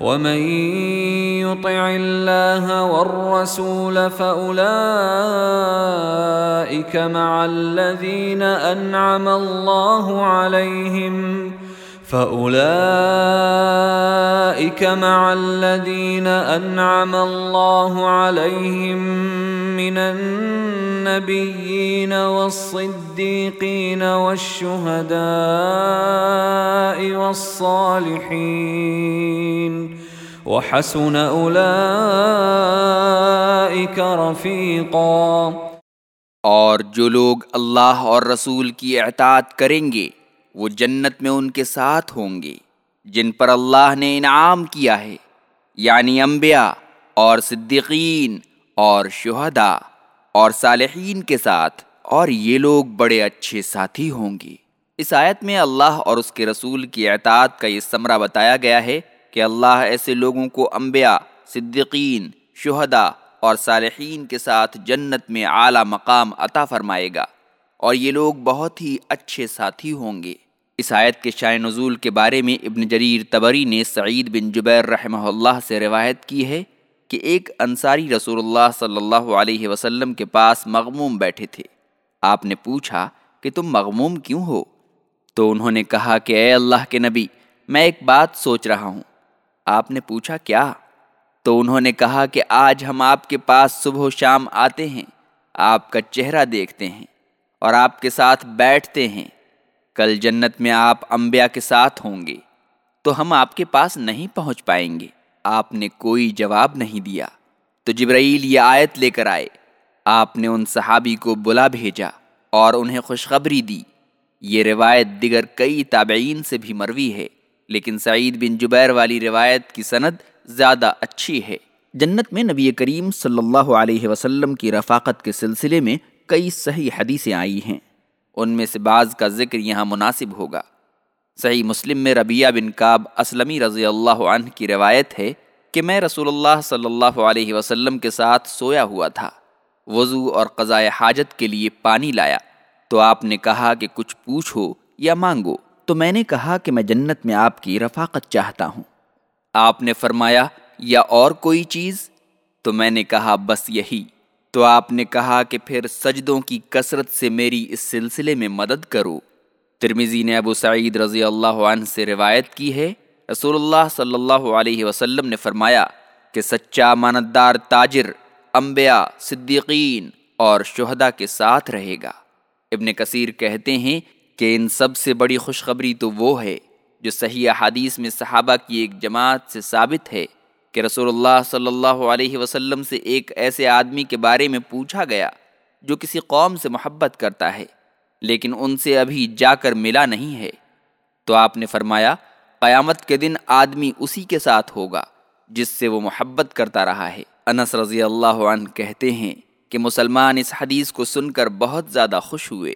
ومن يطع الله والرسول فأولئك مع الذين أنعم الله عليهم أولئك مع الذين أنعم الله عليهم من النبيين والصديقين والشهداء والصالحين وحسن أولئك رفيقا اور جو لوگ اللہ اور رسول کی اعتاد کریں گے وہ جنت میں ان کے ساتھ ہوں گے۔ جن پر اللہ نے انعام کیا ہے یعنی انبیاء اور صدیقین اور شہداء اور صالحین کے ساتھ، اور یہ لوگ بڑے اچھے ساتھی ہوں گے۔ اس آیت میں اللہ اور اس کے رسول کی اعتاد کا یہ ثمرہ بتایا گیا ہے کہ اللہ ایسے لوگوں کو انبیاء، صدیقین، شہداء اور صالحین کے ساتھ جنت میں اعلیٰ مقام عطا فرمائے گا، اور یہ لوگ بہت ہی اچھے ساتھی ہوں گے۔ اس آیت کے شائع نزول کے بارے میں ابن جریر تبری نے سعید بن جبیر رحمہ اللہ سے روایت کی ہے کہ ایک انصاری رسول اللہ صلی اللہ علیہ وسلم کے پاس مغموم بیٹھے تھے۔ آپ نے پوچھا کہ تم مغموم کیوں ہو؟ تو انہوں نے کہا کہ اے اللہ کے نبی، میں ایک بات سوچ رہا ہوں۔ آپ نے پوچھا کیا؟ تو انہوں نے کہا کہ آج ہم آپ کے پاس صبح و شام آتے ہیں، آپ کا چہرہ دیکھتے ہیں اور آپ کے ساتھ بیٹھتے ہیں۔ کل جنت میں آپ انبیاء کے ساتھ ہوں گے، تو ہم آپ کے پاس نہیں پہنچ پائیں گے۔ آپ نے کوئی جواب نہیں دیا۔ تو جبرائیل یہ آیت لے کر آئے۔ آپ نے ان صحابی کو بلا بھیجا اور انہیں خوشخبری دی۔ یہ روایت دیگر کئی تابعین سے بھی مروی ہے، لیکن سعید بن جبیر والی روایت کی سند زیادہ اچھی ہے۔ جنت میں نبی کریم صلی اللہ علیہ وسلم کی رفاقت کے سلسلے میں کئی صحیح حدیثیں آئی ہیں۔ ان میں سے بعض کا ذکر یہاں مناسب ہوگا۔ صحیح مسلم میں ربیہ بن کاب اسلمی رضی اللہ عنہ کی روایت ہے کہ میں رسول اللہ صلی اللہ علیہ وسلم کے ساتھ سویا ہوا تھا۔ وضو اور قضائے حاجت کے لیے پانی لایا۔ تو آپ نے کہا کہ کچھ پوچھو یا مانگو۔ تو میں نے کہا کہ میں جنت میں آپ کی رفاقت چاہتا ہوں۔ آپ نے فرمایا، یا اور کوئی چیز؟ تو میں نے کہا، بس یہی۔ تو آپ نے کہا کہ پھر سجدوں کی کثرت سے میری اس سلسلے میں مدد کرو۔ ترمیزی نے ابو سعید رضی اللہ عنہ سے روایت کی ہے۔ رسول اللہ صلی اللہ علیہ وسلم نے فرمایا کہ سچا ماندار تاجر، انبیاء، صدیقین اور شہدا کے ساتھ رہے گا۔ ابن کثیر کہتے ہیں کہ ان سب سے بڑی خوشخبری تو وہ ہے جو صحیح حدیث میں صحابہ کی ایک جماعت سے ثابت ہے۔ کہ رسول اللہ صلی اللہ علیہ وسلم سے ایک ایسے آدمی کے بارے میں پوچھا گیا جو کسی قوم سے محبت کرتا ہے، لیکن ان سے ابھی جا کر ملا نہیں ہے۔ تو آپ نے فرمایا، قیامت کے دن آدمی اسی کے ساتھ ہوگا جس سے وہ محبت کرتا رہا ہے۔ انس رضی اللہ عنہ کہتے ہیں کہ مسلمان اس حدیث کو سن کر بہت زیادہ خوش ہوئے۔